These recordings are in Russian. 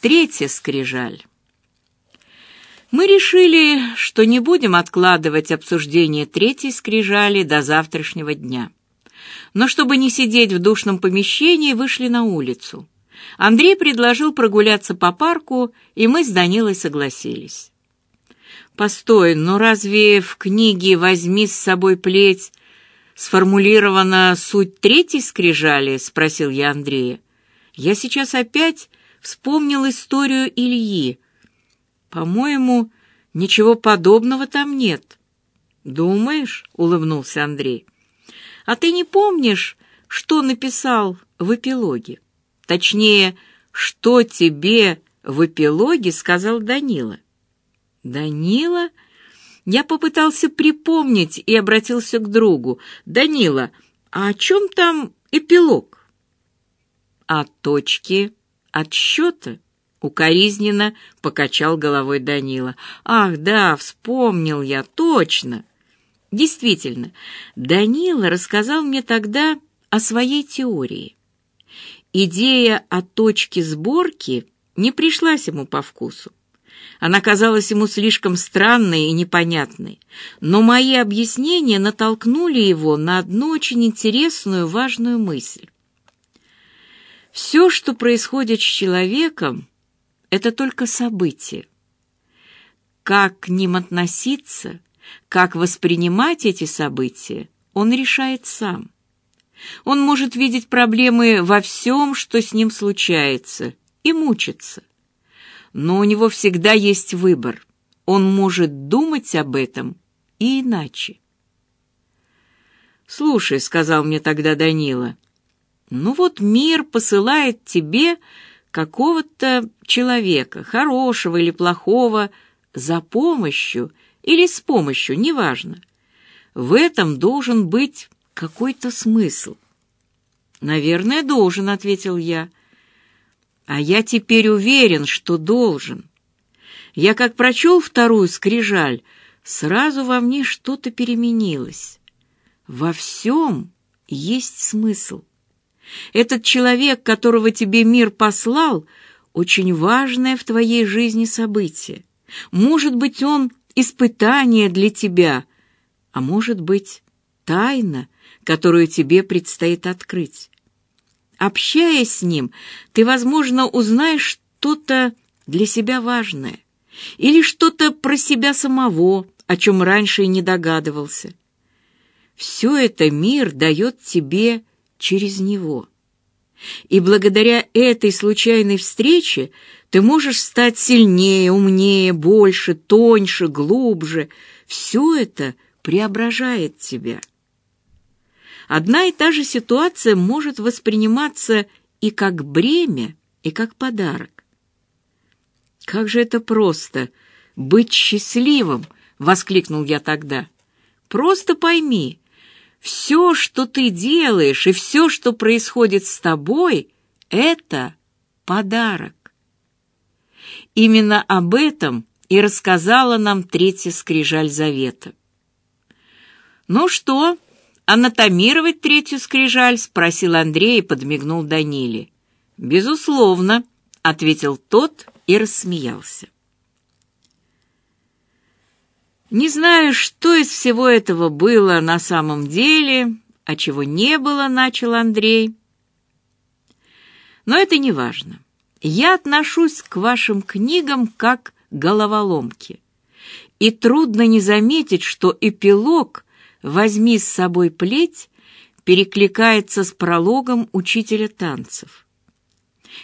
третья скрижаль. Мы решили, что не будем откладывать обсуждение третьей скрижали до завтрашнего дня. Но чтобы не сидеть в душном помещении, вышли на улицу. Андрей предложил прогуляться по парку, и мы с Данилой согласились. «Постой, но разве в книге «Возьми с собой плеть» сформулирована суть третьей скрижали?» — спросил я Андрея. «Я сейчас опять вспомнил историю Ильи. По-моему, ничего подобного там нет». «Думаешь?» — улыбнулся Андрей. «А ты не помнишь, что написал в эпилоге?» Точнее, что тебе в эпилоге сказал Данила. Данила? Я попытался припомнить и обратился к другу. Данила, а о чем там эпилог? О точке отсчета. Укоризненно покачал головой Данила. «Ах, да, вспомнил я, точно!» Действительно, Данила рассказал мне тогда о своей теории. Идея о точке сборки не пришлась ему по вкусу. Она казалась ему слишком странной и непонятной, но мои объяснения натолкнули его на одну очень интересную, важную мысль. Все, что происходит с человеком, это только событие. Как к ним относиться, как воспринимать эти события, он решает сам. Он может видеть проблемы во всем, что с ним случается, и мучиться. Но у него всегда есть выбор. Он может думать об этом и иначе. «Слушай», — сказал мне тогда Данила, — «ну вот мир посылает тебе какого-то человека, хорошего или плохого, за помощью или с помощью, неважно. В этом должен быть какой-то смысл. «Наверное, должен», — ответил я. «А я теперь уверен, что должен. Я как прочел вторую скрижаль, сразу во мне что-то переменилось. Во всем есть смысл. Этот человек, которого тебе мир послал, очень важное в твоей жизни событие. Может быть, он испытание для тебя, а может быть, тайна, которую тебе предстоит открыть. Общаясь с ним, ты, возможно, узнаешь что-то для себя важное или что-то про себя самого, о чем раньше и не догадывался. Все это мир дает тебе через него. И благодаря этой случайной встрече ты можешь стать сильнее, умнее, больше, тоньше, глубже. Все это преображает тебя. Одна и та же ситуация может восприниматься и как бремя, и как подарок. «Как же это просто — быть счастливым!» — воскликнул я тогда. «Просто пойми, все, что ты делаешь, и все, что происходит с тобой, — это подарок». Именно об этом и рассказала нам третья скрижаль завета. «Ну что?» анатомировать третью скрижаль?» — спросил Андрей и подмигнул Даниле. «Безусловно», — ответил тот и рассмеялся. Не знаю, что из всего этого было на самом деле, а чего не было, начал Андрей. Но это не важно. Я отношусь к вашим книгам как к головоломке. И трудно не заметить, что эпилог «Возьми с собой плеть» перекликается с прологом учителя танцев.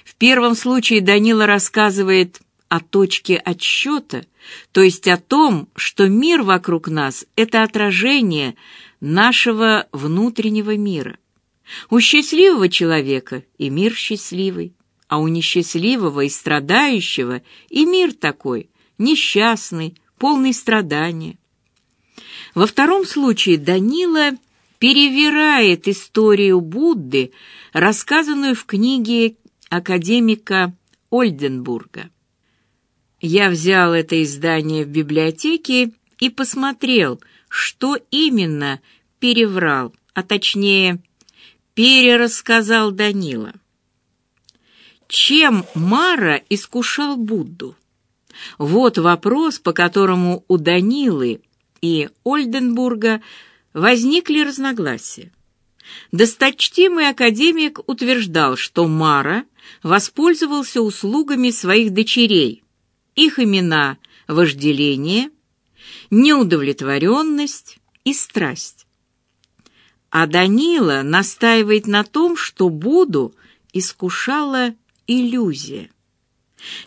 В первом случае Данила рассказывает о точке отсчета, то есть о том, что мир вокруг нас — это отражение нашего внутреннего мира. У счастливого человека и мир счастливый, а у несчастливого и страдающего и мир такой, несчастный, полный страдания. Во втором случае Данила перевирает историю Будды, рассказанную в книге академика Ольденбурга. Я взял это издание в библиотеке и посмотрел, что именно переврал, а точнее, перерассказал Данила. Чем Мара искушал Будду? Вот вопрос, по которому у Данилы и Ольденбурга возникли разногласия. Досточтимый академик утверждал, что Мара воспользовался услугами своих дочерей. Их имена – вожделение, неудовлетворенность и страсть. А Данила настаивает на том, что Буду искушала иллюзия.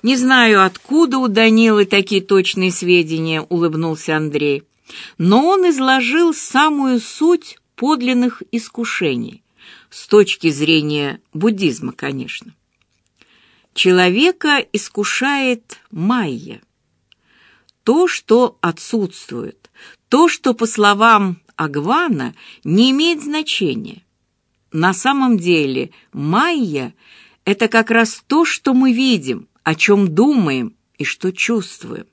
«Не знаю, откуда у Данилы такие точные сведения», — улыбнулся Андрей. «Но он изложил самую суть подлинных искушений, с точки зрения буддизма, конечно. Человека искушает майя. То, что отсутствует, то, что, по словам Агвана, не имеет значения. На самом деле майя — это как раз то, что мы видим, о чем думаем и что чувствуем.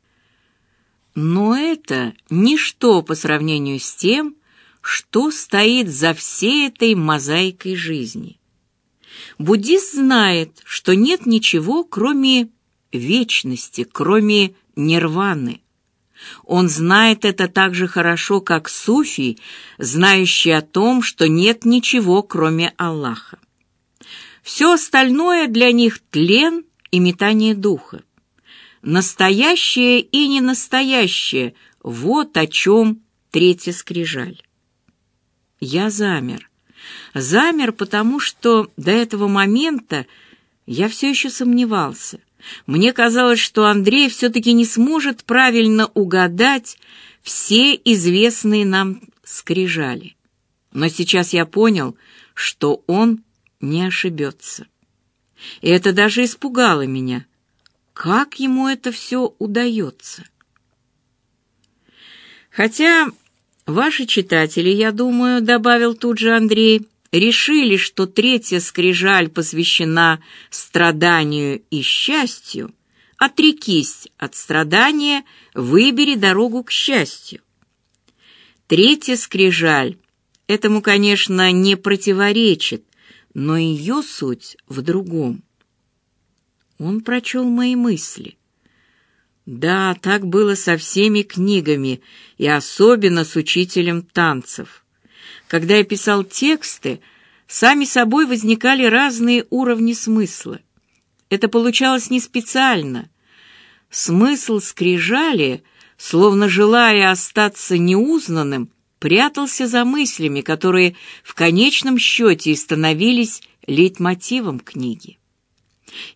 Но это ничто по сравнению с тем, что стоит за всей этой мозаикой жизни. Буддист знает, что нет ничего, кроме вечности, кроме нирваны. Он знает это так же хорошо, как суфий, знающий о том, что нет ничего, кроме Аллаха. Все остальное для них тлен и метание духа. Настоящее и ненастоящее – вот о чем третья скрижаль. Я замер. Замер, потому что до этого момента я все еще сомневался. Мне казалось, что Андрей все-таки не сможет правильно угадать все известные нам скрижали. Но сейчас я понял, что он не ошибется. И это даже испугало меня. Как ему это все удается? Хотя Ваши читатели, я думаю, добавил тут же Андрей, решили, что третья скрижаль посвящена страданию и счастью. Отрекись от страдания, выбери дорогу к счастью. Третья скрижаль этому, конечно, не противоречит, но ее суть в другом. Он прочел мои мысли. Да, так было со всеми книгами, и особенно с учителем танцев. Когда я писал тексты, сами собой возникали разные уровни смысла. Это получалось не специально. Смысл скрижали, словно желая остаться неузнанным, прятался за мыслями, которые в конечном счете и становились лейтмотивом книги.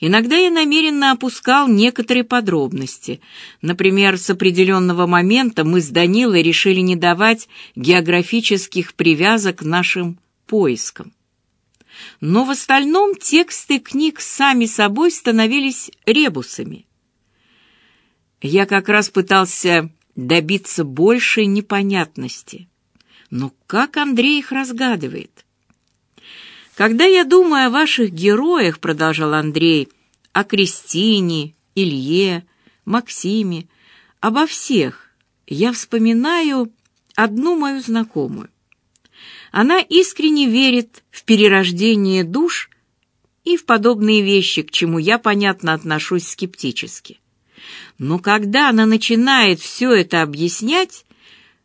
Иногда я намеренно опускал некоторые подробности. Например, с определенного момента мы с Данилой решили не давать географических привязок нашим поискам. Но в остальном тексты книг сами собой становились ребусами. Я как раз пытался добиться большей непонятности. Но как Андрей их разгадывает? «Когда я думаю о ваших героях, — продолжал Андрей, — о Кристине, Илье, Максиме, обо всех, я вспоминаю одну мою знакомую. Она искренне верит в перерождение душ и в подобные вещи, к чему я, понятно, отношусь скептически. Но когда она начинает все это объяснять,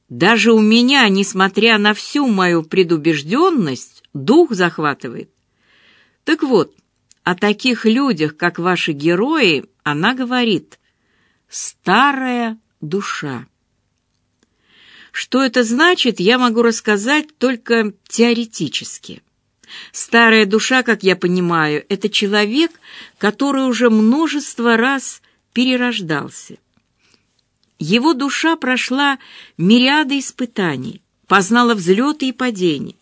даже у меня, несмотря на всю мою предубежденность, дух захватывает. Так вот, о таких людях, как ваши герои, она говорит «старая душа». Что это значит, я могу рассказать только теоретически. Старая душа, как я понимаю, это человек, который уже множество раз перерождался. Его душа прошла мириады испытаний, познала взлеты и падения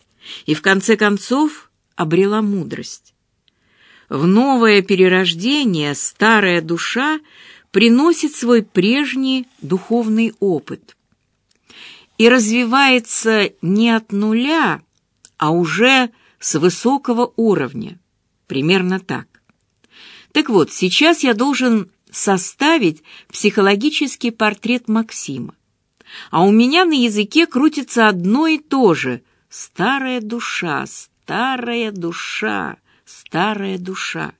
и в конце концов обрела мудрость. В новое перерождение старая душа приносит свой прежний духовный опыт и развивается не от нуля, а уже с высокого уровня, примерно так. Так вот, сейчас я должен составить психологический портрет Максима. А у меня на языке крутится одно и то же Старая душа, старая душа, старая душа.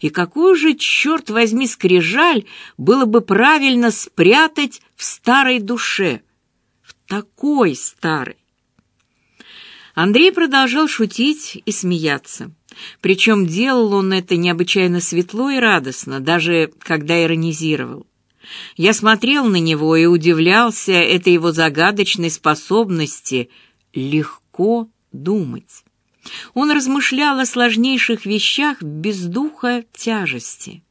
И какую же, черт возьми, скрижаль было бы правильно спрятать в старой душе? В такой старой. Андрей продолжал шутить и смеяться. Причем делал он это необычайно светло и радостно, даже когда иронизировал. Я смотрел на него и удивлялся этой его загадочной способности легко думать. Он размышлял о сложнейших вещах без духа тяжести.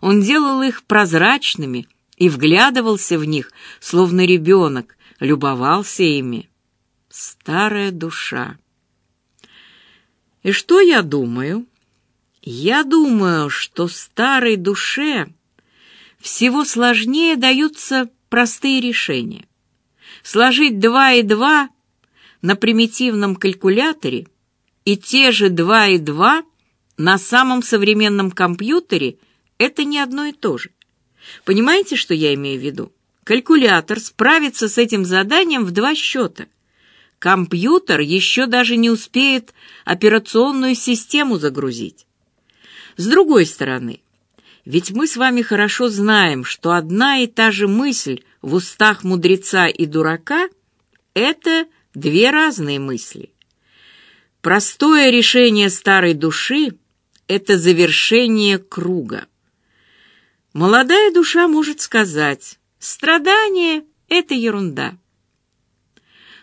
Он делал их прозрачными и вглядывался в них, словно ребенок, любовался ими. Старая душа. И что я думаю? Я думаю, что старой душе всего сложнее даются простые решения. Сложить два и два на примитивном калькуляторе и те же два и два на самом современном компьютере — это не одно и то же. Понимаете, что я имею в виду? Калькулятор справится с этим заданием в два счета. Компьютер еще даже не успеет операционную систему загрузить. С другой стороны, ведь мы с вами хорошо знаем, что одна и та же мысль в устах мудреца и дурака — это две разные мысли. Простое решение старой души — это завершение круга. Молодая душа может сказать, страдание — это ерунда.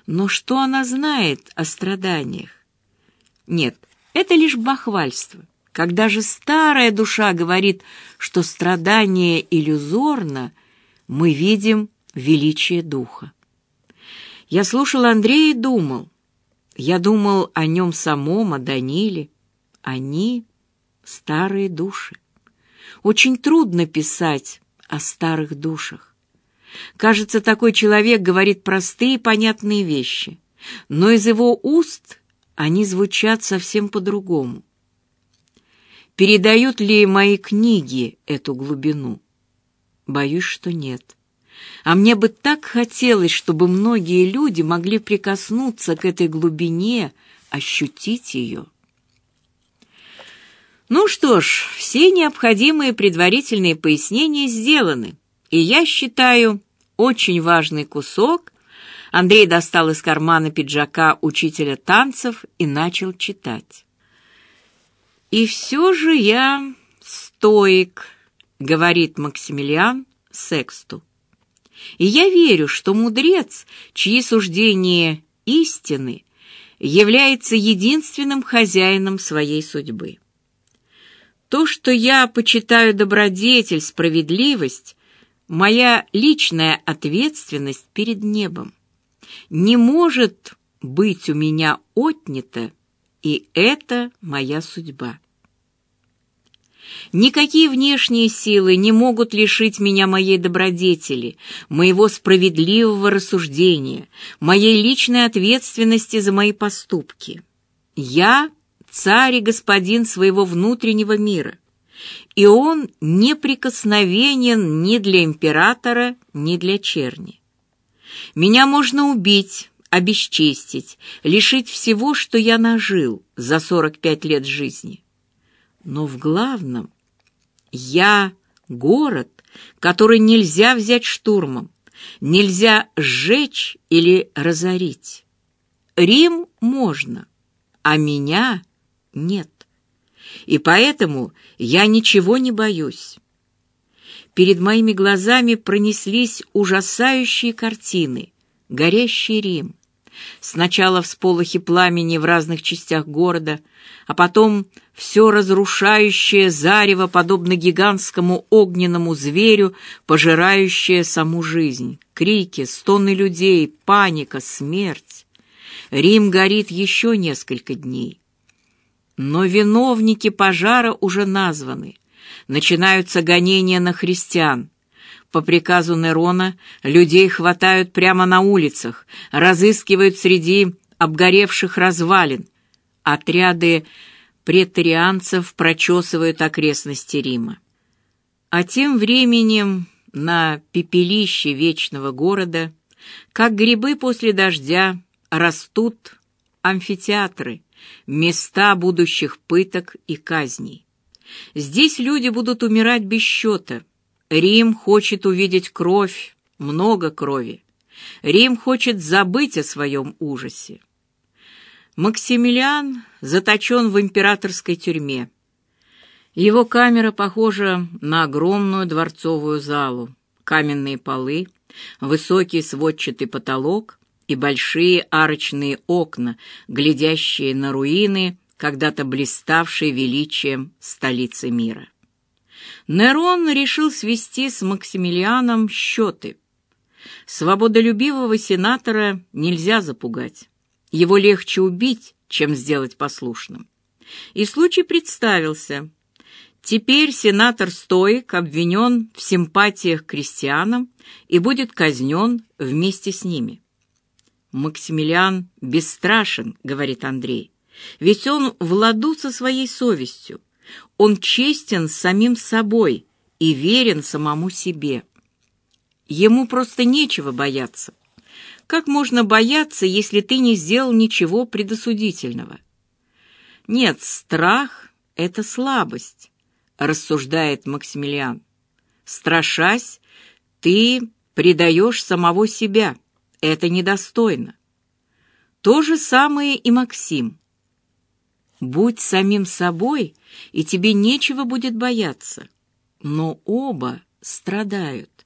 Но что она знает о страданиях? Нет, это лишь бахвальство. Когда же старая душа говорит, что страдание иллюзорно, мы видим величие духа. Я слушал Андрея и думал. Я думал о нем самом, о Даниле. Они — старые души. Очень трудно писать о старых душах. Кажется, такой человек говорит простые понятные вещи, но из его уст они звучат совсем по-другому. Передают ли мои книги эту глубину? Боюсь, что нет. А мне бы так хотелось, чтобы многие люди могли прикоснуться к этой глубине, ощутить ее. Ну что ж, все необходимые предварительные пояснения сделаны, и я считаю, очень важный кусок Андрей достал из кармана пиджака учителя танцев и начал читать. «И все же я стоик», — говорит Максимилиан Сексту. «И я верю, что мудрец, чьи суждения истины, является единственным хозяином своей судьбы. То, что я почитаю добродетель, справедливость, моя личная ответственность перед небом, не может быть у меня отнята, и это моя судьба. Никакие внешние силы не могут лишить меня моей добродетели, моего справедливого рассуждения, моей личной ответственности за мои поступки. Я царь и господин своего внутреннего мира, и он неприкосновенен ни для императора, ни для черни. Меня можно убить, обесчестить, лишить всего, что я нажил за 45 лет жизни. Но в главном я город, который нельзя взять штурмом, нельзя сжечь или разорить. Рим можно, а меня нет. И поэтому я ничего не боюсь. Перед моими глазами пронеслись ужасающие картины. Горящий Рим, Сначала всполохи пламени в разных частях города, а потом все разрушающее зарево, подобно гигантскому огненному зверю, пожирающее саму жизнь. Крики, стоны людей, паника, смерть. Рим горит еще несколько дней. Но виновники пожара уже названы. Начинаются гонения на христиан. По приказу Нерона людей хватают прямо на улицах, разыскивают среди обгоревших развалин. Отряды претарианцев прочесывают окрестности Рима. А тем временем на пепелище вечного города, как грибы после дождя, растут амфитеатры, места будущих пыток и казней. Здесь люди будут умирать без счета. Рим хочет увидеть кровь, много крови. Рим хочет забыть о своем ужасе. Максимилиан заточен в императорской тюрьме. Его камера похожа на огромную дворцовую залу. Каменные полы, высокий сводчатый потолок и большие арочные окна, глядящие на руины, когда-то блиставшей величием столицы мира. Нерон решил свести с Максимилианом счеты. Свободолюбивого сенатора нельзя запугать. Его легче убить, чем сделать послушным. И случай представился. Теперь сенатор Стоик обвинен в симпатиях к крестьянам и будет казнен вместе с ними. «Максимилиан бесстрашен», — говорит Андрей, — «ведь он в ладу со своей совестью. Он честен самим собой и верен самому себе. Ему просто нечего бояться. Как можно бояться, если ты не сделал ничего предосудительного? Нет, страх — это слабость, рассуждает Максимилиан. Страшась, ты предаешь самого себя. Это недостойно. То же самое и Максим. Будь самим собой, и тебе нечего будет бояться. Но оба страдают.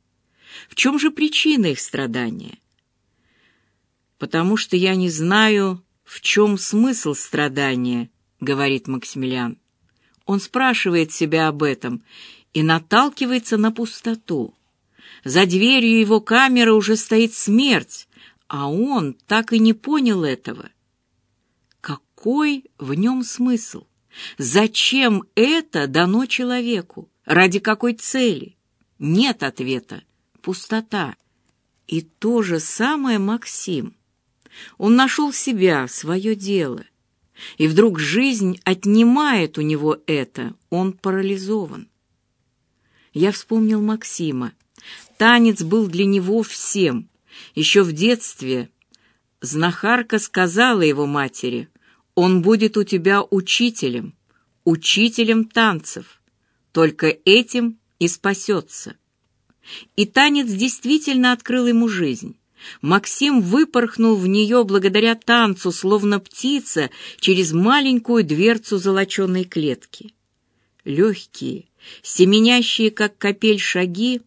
В чем же причина их страдания? «Потому что я не знаю, в чем смысл страдания», — говорит Максимилиан. Он спрашивает себя об этом и наталкивается на пустоту. За дверью его камеры уже стоит смерть, а он так и не понял этого. Какой в нем смысл? Зачем это дано человеку? Ради какой цели? Нет ответа. Пустота. И то же самое Максим. Он нашел себя, свое дело. И вдруг жизнь отнимает у него это. Он парализован. Я вспомнил Максима. Танец был для него всем. Еще в детстве знахарка сказала его матери, «Он будет у тебя учителем, учителем танцев. Только этим и спасется». И танец действительно открыл ему жизнь. Максим выпорхнул в нее благодаря танцу, словно птица, через маленькую дверцу золоченой клетки. Легкие, семенящие, как капель шаги,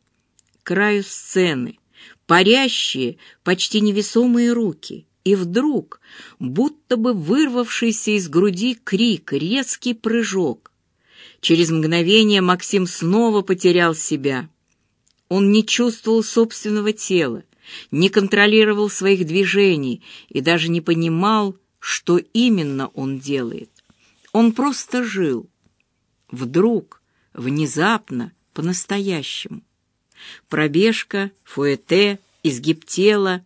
краю сцены, парящие, почти невесомые руки. И вдруг, будто бы вырвавшийся из груди крик, резкий прыжок. Через мгновение Максим снова потерял себя. Он не чувствовал собственного тела, не контролировал своих движений и даже не понимал, что именно он делает. Он просто жил. Вдруг, внезапно, по-настоящему. Пробежка, фуэте, изгиб тела,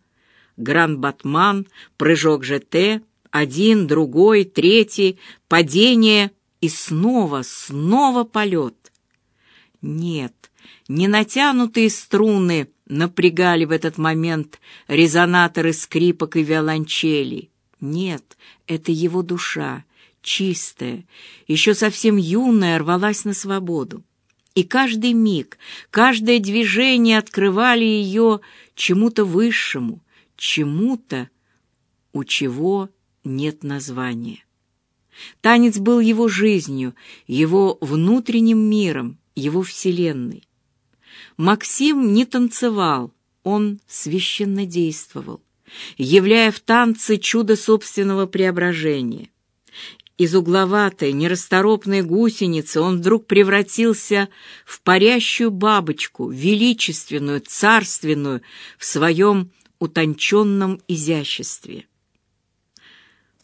гран-батман, прыжок ЖТ, один, другой, третий, падение и снова, снова полет. Нет, не натянутые струны напрягали в этот момент резонаторы скрипок и виолончелей. Нет, это его душа, чистая, еще совсем юная, рвалась на свободу. И каждый миг, каждое движение открывали ее чему-то высшему, чему-то, у чего нет названия. Танец был его жизнью, его внутренним миром, его вселенной. Максим не танцевал, он священно действовал, являя в танце чудо собственного преображения. Из угловатой, нерасторопной гусеницы он вдруг превратился в парящую бабочку, величественную, царственную, в своем утонченном изяществе.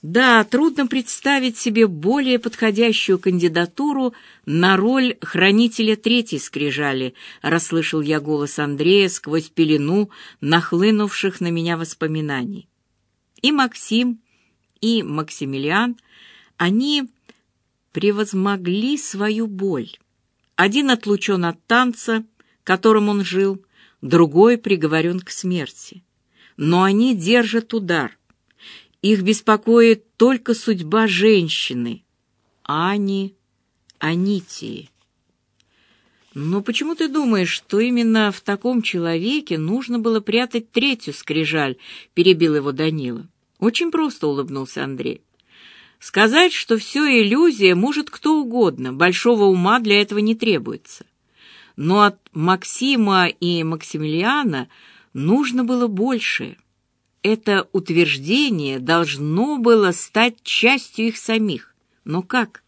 Да, трудно представить себе более подходящую кандидатуру на роль хранителя третьей скрижали, расслышал я голос Андрея сквозь пелену нахлынувших на меня воспоминаний. И Максим, и Максимилиан, они превозмогли свою боль. Один отлучен от танца, которым он жил, другой приговорен к смерти. Но они держат удар их беспокоит только судьба женщины. Ани Анитии. Но почему ты думаешь, что именно в таком человеке нужно было прятать третью скрижаль? Перебил его Данила. Очень просто улыбнулся Андрей. Сказать, что все иллюзия, может кто угодно, большого ума для этого не требуется. Но от Максима и Максимилиана нужно было большее. Это утверждение должно было стать частью их самих. Но как?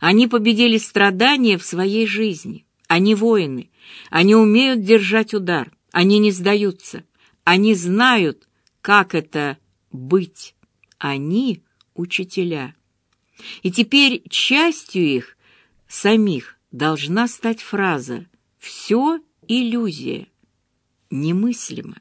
Они победили страдания в своей жизни. Они воины. Они умеют держать удар. Они не сдаются. Они знают, как это быть. Они учителя. И теперь частью их самих должна стать фраза «все иллюзия». Немыслимо.